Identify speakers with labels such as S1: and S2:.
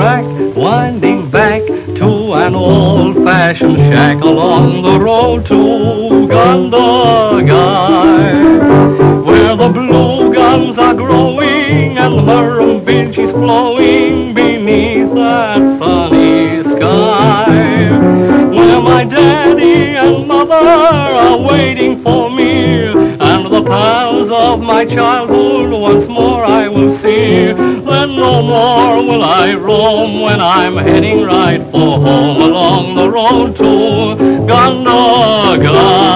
S1: back to an old-fashioned shack along the road to Gundagai, where the blue gums are growing and the Murrumbidgee is flowing beneath that sunny sky, where my daddy and mother are waiting for me, and the pals of my childhood once more I will see. More will I roam when I'm heading right for home along the road to Gundagai.